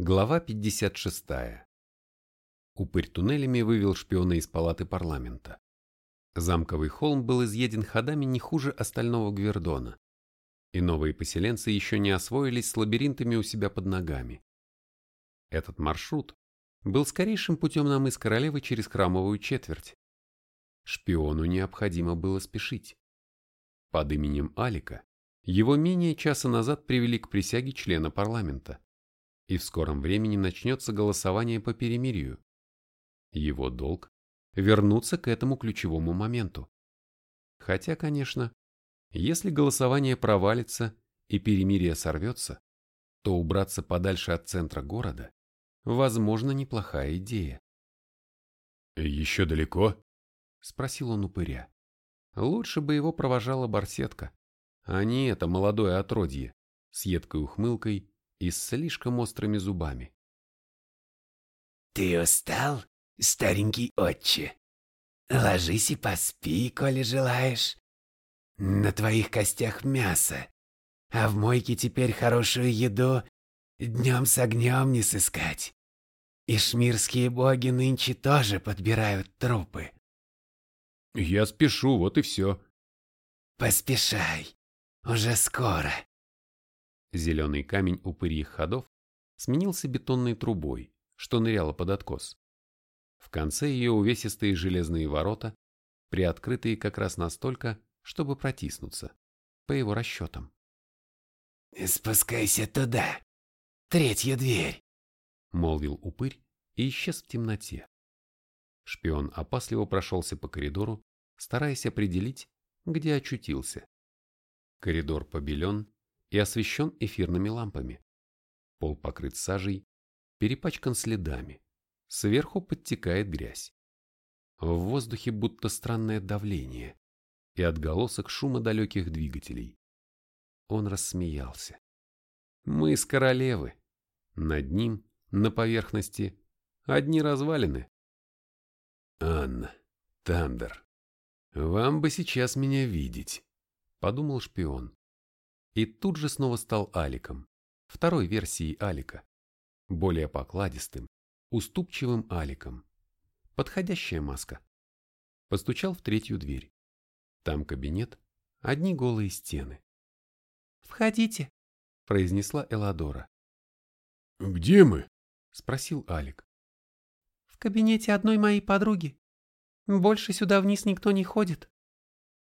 Глава 56. Упырь туннелями вывел шпиона из палаты парламента. Замковый холм был изъеден ходами не хуже остального Гвердона, и новые поселенцы еще не освоились с лабиринтами у себя под ногами. Этот маршрут был скорейшим путем на мыс королевы через храмовую четверть. Шпиону необходимо было спешить. Под именем Алика его менее часа назад привели к присяге члена парламента и в скором времени начнется голосование по перемирию. Его долг – вернуться к этому ключевому моменту. Хотя, конечно, если голосование провалится и перемирие сорвется, то убраться подальше от центра города – возможно неплохая идея. «Еще далеко?» – спросил он упыря. Лучше бы его провожала барсетка, а не это молодое отродье с едкой ухмылкой и с слишком острыми зубами. «Ты устал, старенький отче? Ложись и поспи, коли желаешь. На твоих костях мясо, а в мойке теперь хорошую еду днем с огнем не сыскать. И шмирские боги нынче тоже подбирают трупы». «Я спешу, вот и все». «Поспешай, уже скоро». Зеленый камень упырьих ходов сменился бетонной трубой, что ныряла под откос. В конце ее увесистые железные ворота, приоткрытые как раз настолько, чтобы протиснуться, по его расчетам. «Спускайся туда, третья дверь», — молвил упырь и исчез в темноте. Шпион опасливо прошелся по коридору, стараясь определить, где очутился. Коридор побелен, и освещен эфирными лампами. Пол покрыт сажей, перепачкан следами. Сверху подтекает грязь. В воздухе будто странное давление и отголосок шума далеких двигателей. Он рассмеялся. Мы из королевы. Над ним, на поверхности, одни развалины. Анна, Тандер, вам бы сейчас меня видеть, подумал шпион и тут же снова стал Аликом, второй версией Алика, более покладистым, уступчивым Аликом. Подходящая маска. Постучал в третью дверь. Там кабинет, одни голые стены. «Входите», — произнесла Эладора. «Где мы?» — спросил Алик. «В кабинете одной моей подруги. Больше сюда вниз никто не ходит.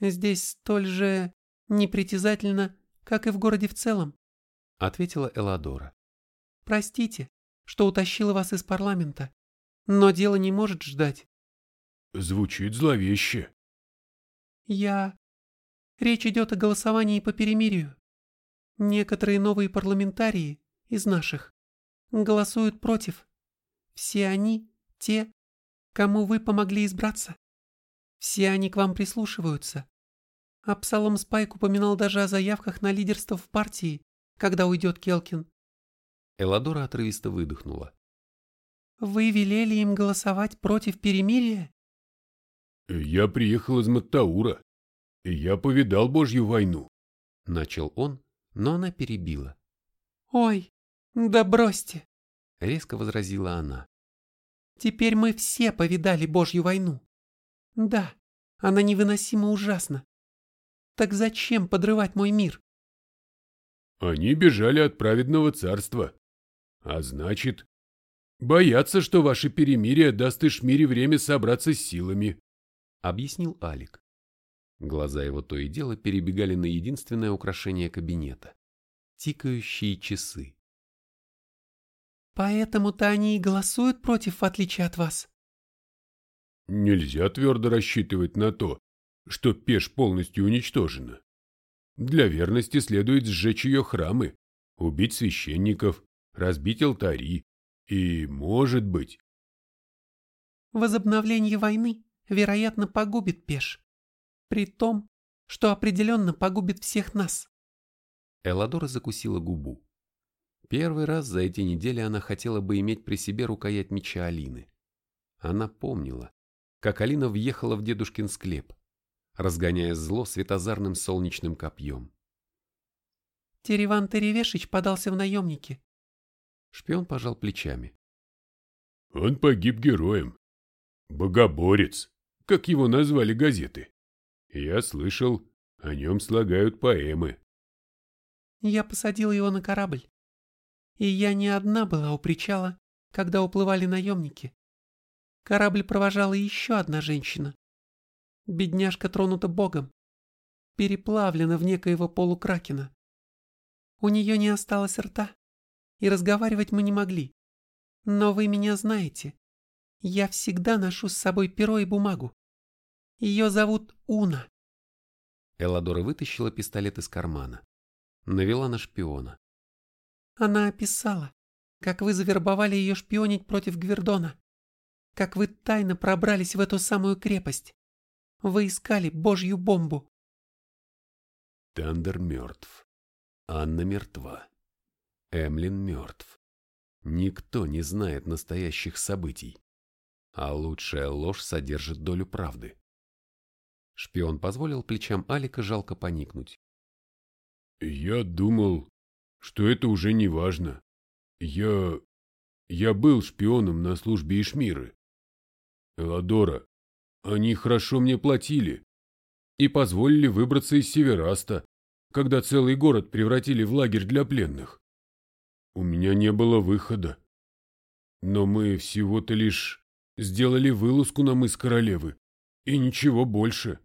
Здесь столь же непритязательно как и в городе в целом», — ответила Эладора. «Простите, что утащила вас из парламента, но дело не может ждать». Звучит зловеще. «Я... Речь идет о голосовании по перемирию. Некоторые новые парламентарии из наших голосуют против. Все они — те, кому вы помогли избраться. Все они к вам прислушиваются. Абсалом Спайк упоминал даже о заявках на лидерство в партии, когда уйдет Келкин. Эладора отрывисто выдохнула. «Вы велели им голосовать против перемирия?» «Я приехал из Маттаура, и я повидал Божью войну», — начал он, но она перебила. «Ой, да бросьте!» — резко возразила она. «Теперь мы все повидали Божью войну. Да, она невыносимо ужасна. Так зачем подрывать мой мир? Они бежали от праведного царства. А значит, боятся, что ваше перемирие даст Ишмире время собраться с силами, — объяснил Алик. Глаза его то и дело перебегали на единственное украшение кабинета — тикающие часы. «Поэтому-то они и голосуют против, в отличие от вас». «Нельзя твердо рассчитывать на то, что Пеш полностью уничтожена. Для верности следует сжечь ее храмы, убить священников, разбить алтари и, может быть... Возобновление войны, вероятно, погубит Пеш. При том, что определенно погубит всех нас. Эладора закусила губу. Первый раз за эти недели она хотела бы иметь при себе рукоять меча Алины. Она помнила, как Алина въехала в дедушкин склеп, разгоняя зло светозарным солнечным копьем. Тереван Теревешич подался в наемники. Шпион пожал плечами. Он погиб героем. Богоборец, как его назвали газеты. Я слышал, о нем слагают поэмы. Я посадил его на корабль. И я не одна была у причала, когда уплывали наемники. Корабль провожала еще одна женщина. Бедняжка тронута богом. Переплавлена в некоего полукракена. У нее не осталось рта, и разговаривать мы не могли. Но вы меня знаете. Я всегда ношу с собой перо и бумагу. Ее зовут Уна. Эладора вытащила пистолет из кармана. Навела на шпиона. Она описала, как вы завербовали ее шпионить против Гвердона. Как вы тайно пробрались в эту самую крепость. Вы искали божью бомбу. Тандер мертв. Анна мертва. Эмлин мертв. Никто не знает настоящих событий. А лучшая ложь содержит долю правды. Шпион позволил плечам Алика жалко поникнуть. «Я думал, что это уже не важно. Я... я был шпионом на службе Ишмиры. Эладора, они хорошо мне платили и позволили выбраться из Севераста, когда целый город превратили в лагерь для пленных. У меня не было выхода. Но мы всего-то лишь сделали вылазку на мыс Королевы, и ничего больше.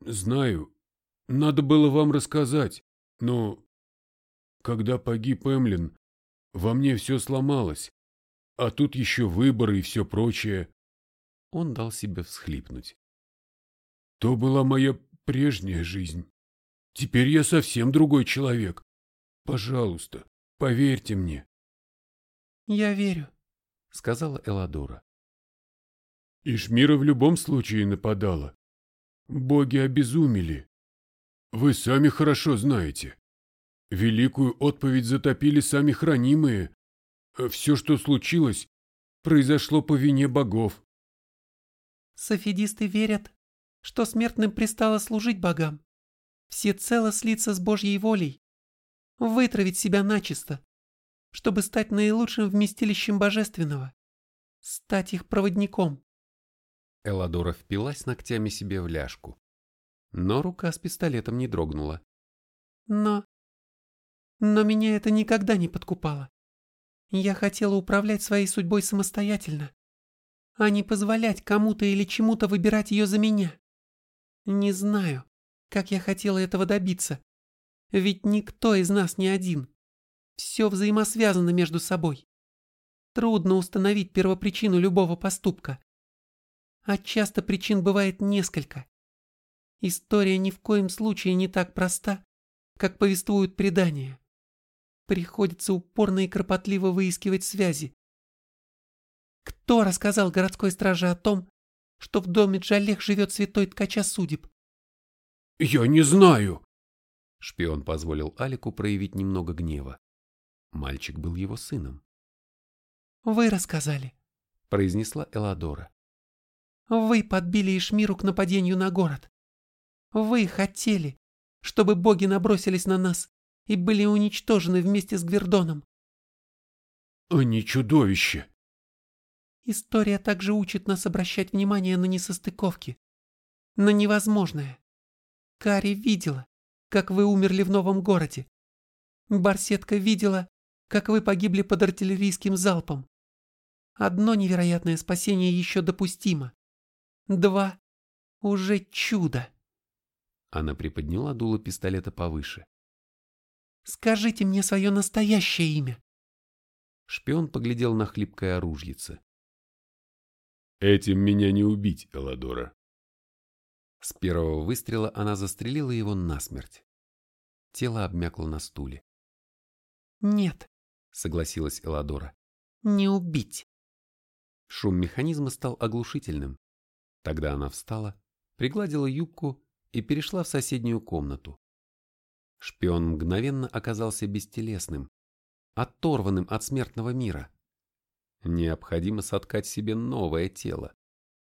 Знаю, надо было вам рассказать, но... Когда погиб Эмлин, во мне все сломалось, а тут еще выборы и все прочее. Он дал себе всхлипнуть. То была моя прежняя жизнь. Теперь я совсем другой человек. Пожалуйста, поверьте мне. Я верю, сказала Эладора. Ишмира в любом случае нападала. Боги обезумели. Вы сами хорошо знаете. Великую отповедь затопили сами хранимые. Все, что случилось, произошло по вине богов. Софидисты верят, что смертным пристало служить богам, всецело слиться с Божьей волей, вытравить себя начисто, чтобы стать наилучшим вместилищем божественного, стать их проводником. Эладора впилась ногтями себе в ляжку, но рука с пистолетом не дрогнула. Но... Но меня это никогда не подкупало. Я хотела управлять своей судьбой самостоятельно, а не позволять кому-то или чему-то выбирать ее за меня. Не знаю, как я хотела этого добиться. Ведь никто из нас не один. Все взаимосвязано между собой. Трудно установить первопричину любого поступка. А часто причин бывает несколько. История ни в коем случае не так проста, как повествуют предания. Приходится упорно и кропотливо выискивать связи, кто рассказал городской страже о том, что в доме Джалех живет святой ткача судеб? Я не знаю. Шпион позволил Алику проявить немного гнева. Мальчик был его сыном. Вы рассказали, произнесла Эладора. Вы подбили Ишмиру к нападению на город. Вы хотели, чтобы боги набросились на нас и были уничтожены вместе с Гвердоном. Они чудовище, История также учит нас обращать внимание на несостыковки, на невозможное. Кари видела, как вы умерли в новом городе. Барсетка видела, как вы погибли под артиллерийским залпом. Одно невероятное спасение еще допустимо. Два — уже чудо. Она приподняла дуло пистолета повыше. «Скажите мне свое настоящее имя». Шпион поглядел на хлипкое оружице. Этим меня не убить, Эладора. С первого выстрела она застрелила его насмерть. Тело обмякло на стуле. «Нет», — согласилась Эладора. «Не убить». Шум механизма стал оглушительным. Тогда она встала, пригладила юбку и перешла в соседнюю комнату. Шпион мгновенно оказался бестелесным, оторванным от смертного мира. Необходимо соткать себе новое тело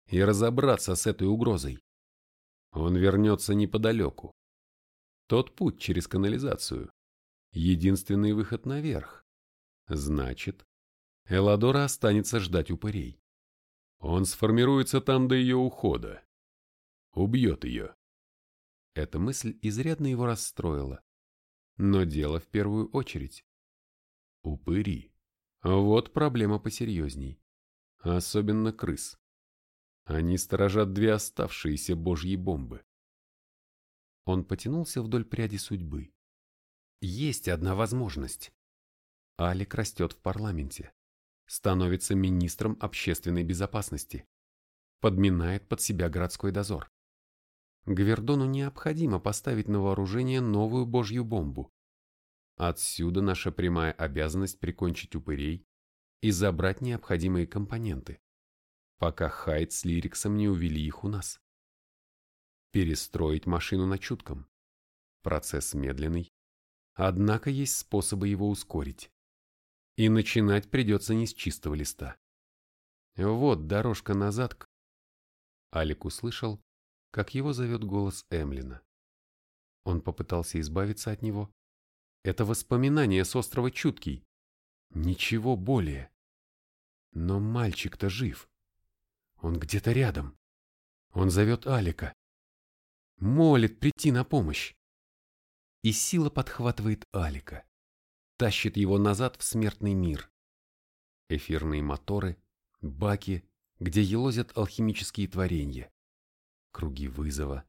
и разобраться с этой угрозой. Он вернется неподалеку. Тот путь через канализацию. Единственный выход наверх. Значит, Эладора останется ждать упырей. Он сформируется там до ее ухода. Убьет ее. Эта мысль изрядно его расстроила. Но дело в первую очередь. Упыри. Вот проблема посерьезней. Особенно крыс. Они сторожат две оставшиеся божьи бомбы. Он потянулся вдоль пряди судьбы. Есть одна возможность. Алик растет в парламенте. Становится министром общественной безопасности. Подминает под себя городской дозор. Гвердону необходимо поставить на вооружение новую божью бомбу. Отсюда наша прямая обязанность прикончить упырей и забрать необходимые компоненты, пока Хайд с Лириксом не увели их у нас. Перестроить машину на чутком. Процесс медленный, однако есть способы его ускорить. И начинать придется не с чистого листа. Вот дорожка назад к... Алик услышал, как его зовет голос Эмлина. Он попытался избавиться от него, это воспоминание с острова Чуткий. Ничего более. Но мальчик-то жив. Он где-то рядом. Он зовет Алика. Молит прийти на помощь. И сила подхватывает Алика. Тащит его назад в смертный мир. Эфирные моторы, баки, где елозят алхимические творения. Круги вызова.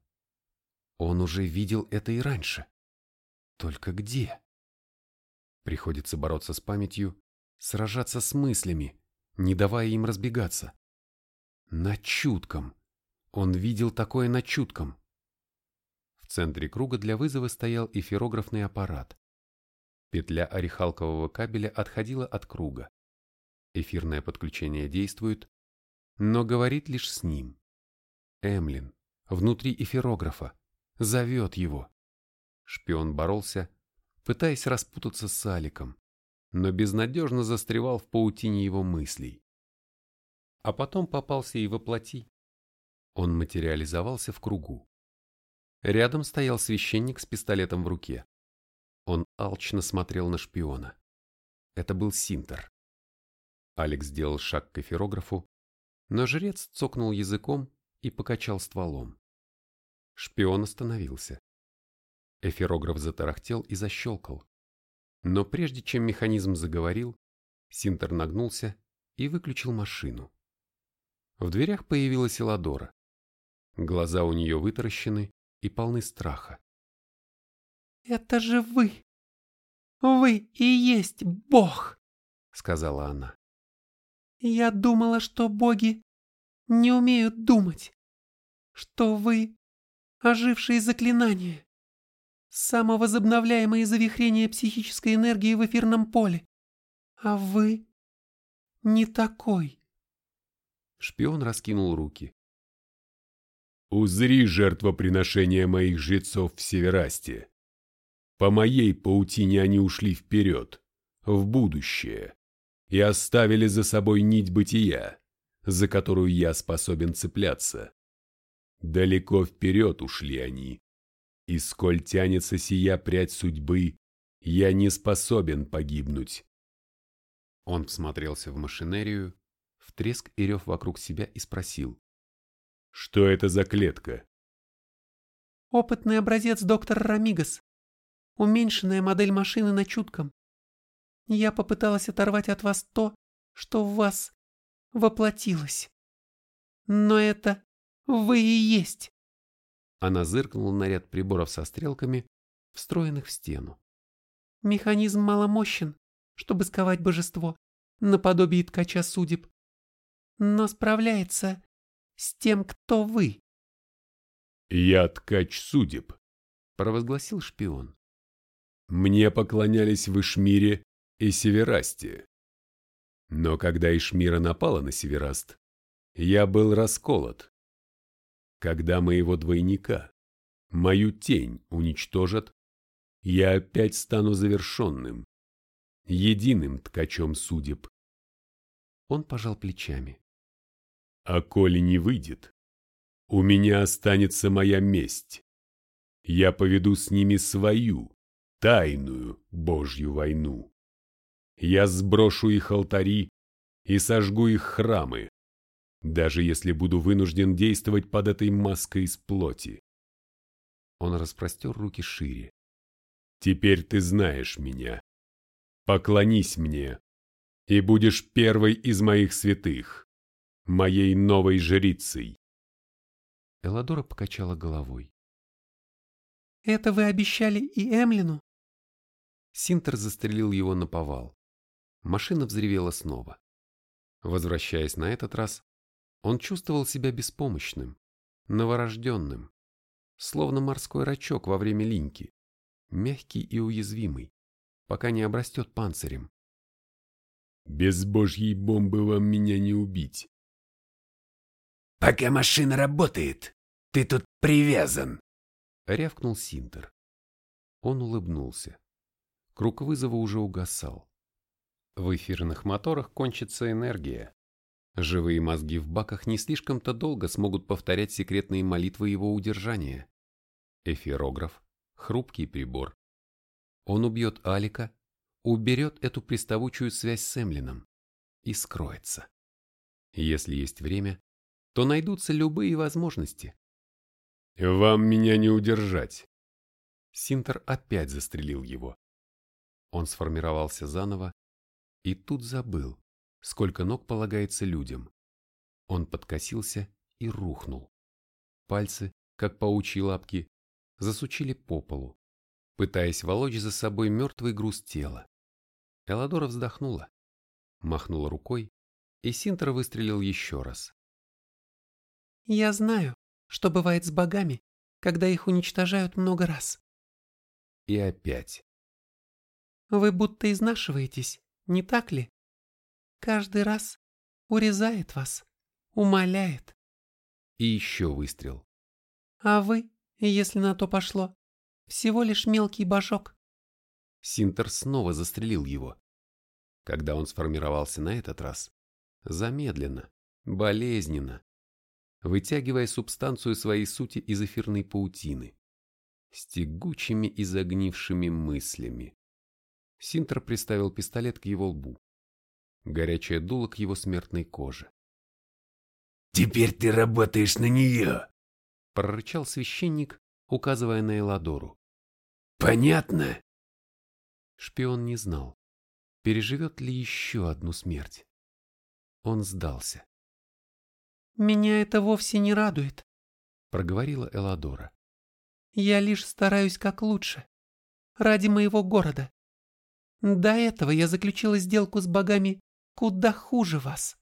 Он уже видел это и раньше. Только где? Приходится бороться с памятью, сражаться с мыслями, не давая им разбегаться. На чутком. Он видел такое на чутком. В центре круга для вызова стоял эфирографный аппарат. Петля орехалкового кабеля отходила от круга. Эфирное подключение действует, но говорит лишь с ним. Эмлин, внутри эфирографа, зовет его. Шпион боролся, пытаясь распутаться с Аликом, но безнадежно застревал в паутине его мыслей. А потом попался и воплоти. Он материализовался в кругу. Рядом стоял священник с пистолетом в руке. Он алчно смотрел на шпиона. Это был Синтер. Алекс сделал шаг к эфирографу, но жрец цокнул языком и покачал стволом. Шпион остановился. Эфирограф затарахтел и защелкал. Но прежде чем механизм заговорил, Синтер нагнулся и выключил машину. В дверях появилась Эладора. Глаза у нее вытаращены и полны страха. «Это же вы! Вы и есть Бог!» — сказала она. «Я думала, что боги не умеют думать, что вы — ожившие заклинания самовозобновляемые завихрения психической энергии в эфирном поле. А вы не такой. Шпион раскинул руки. Узри жертвоприношение моих жрецов в Северасте. По моей паутине они ушли вперед, в будущее, и оставили за собой нить бытия, за которую я способен цепляться. Далеко вперед ушли они, и сколь тянется сия прядь судьбы, я не способен погибнуть. Он всмотрелся в машинерию, в треск и рев вокруг себя и спросил. Что это за клетка? Опытный образец доктор Рамигас. Уменьшенная модель машины на чутком. Я попыталась оторвать от вас то, что в вас воплотилось. Но это вы и есть. Она зыркнула на ряд приборов со стрелками, встроенных в стену. Механизм маломощен, чтобы сковать божество, наподобие ткача судеб. Но справляется с тем, кто вы. «Я ткач судеб», — провозгласил шпион. «Мне поклонялись в Ишмире и Северасте. Но когда Ишмира напала на Севераст, я был расколот, когда моего двойника, мою тень уничтожат, я опять стану завершенным, единым ткачом судеб. Он пожал плечами. А коли не выйдет, у меня останется моя месть. Я поведу с ними свою, тайную Божью войну. Я сброшу их алтари и сожгу их храмы, даже если буду вынужден действовать под этой маской из плоти. Он распростер руки шире. Теперь ты знаешь меня. Поклонись мне, и будешь первой из моих святых, моей новой жрицей. Эладора покачала головой. «Это вы обещали и Эмлину?» Синтер застрелил его на повал. Машина взревела снова. Возвращаясь на этот раз, он чувствовал себя беспомощным, новорожденным, словно морской рачок во время линьки, мягкий и уязвимый, пока не обрастет панцирем. «Без божьей бомбы вам меня не убить». «Пока машина работает, ты тут привязан!» — рявкнул Синтер. Он улыбнулся. Круг вызова уже угасал. В эфирных моторах кончится энергия. Живые мозги в баках не слишком-то долго смогут повторять секретные молитвы его удержания. Эфирограф – хрупкий прибор. Он убьет Алика, уберет эту приставучую связь с Эмлином и скроется. Если есть время, то найдутся любые возможности. «Вам меня не удержать!» Синтер опять застрелил его. Он сформировался заново и тут забыл, сколько ног полагается людям. Он подкосился и рухнул. Пальцы, как паучьи лапки, засучили по полу, пытаясь волочь за собой мертвый груз тела. Эладора вздохнула, махнула рукой, и Синтер выстрелил еще раз. «Я знаю, что бывает с богами, когда их уничтожают много раз». И опять. «Вы будто изнашиваетесь, не так ли? Каждый раз урезает вас, умоляет. И еще выстрел. А вы, если на то пошло, всего лишь мелкий божок. Синтер снова застрелил его. Когда он сформировался на этот раз, замедленно, болезненно, вытягивая субстанцию своей сути из эфирной паутины, с тягучими и загнившими мыслями. Синтер приставил пистолет к его лбу. Горячее дуло к его смертной коже. «Теперь ты работаешь на нее!» прорычал священник, указывая на Эладору. «Понятно?» Шпион не знал, переживет ли еще одну смерть. Он сдался. «Меня это вовсе не радует», — проговорила Эладора. «Я лишь стараюсь как лучше. Ради моего города. До этого я заключила сделку с богами куда хуже вас.